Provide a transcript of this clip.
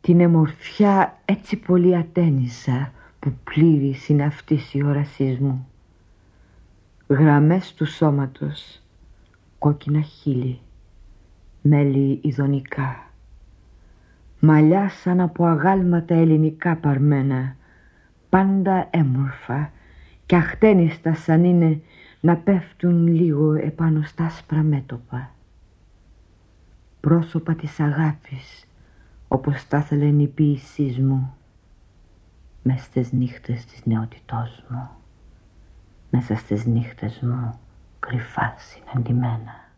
την εμορφιά έτσι πολύ ατένισα που πλήρης είναι αυτής η όρασής μου. Γραμμές του σώματος, κόκκινα χείλη, μέλη ειδονικά, μαλλιά σαν από αγάλματα ελληνικά παρμένα, πάντα έμορφα και αχτένιστα σαν είναι να πέφτουν λίγο επάνω στα άσπρα μέτωπα. Πρόσωπα της αγάπης, όπως τα ήθελε η ποίησής μου, μες στις νύχτες της νεότητός μου, μέσα στις νύχτες μου κρυφά συναντημένα.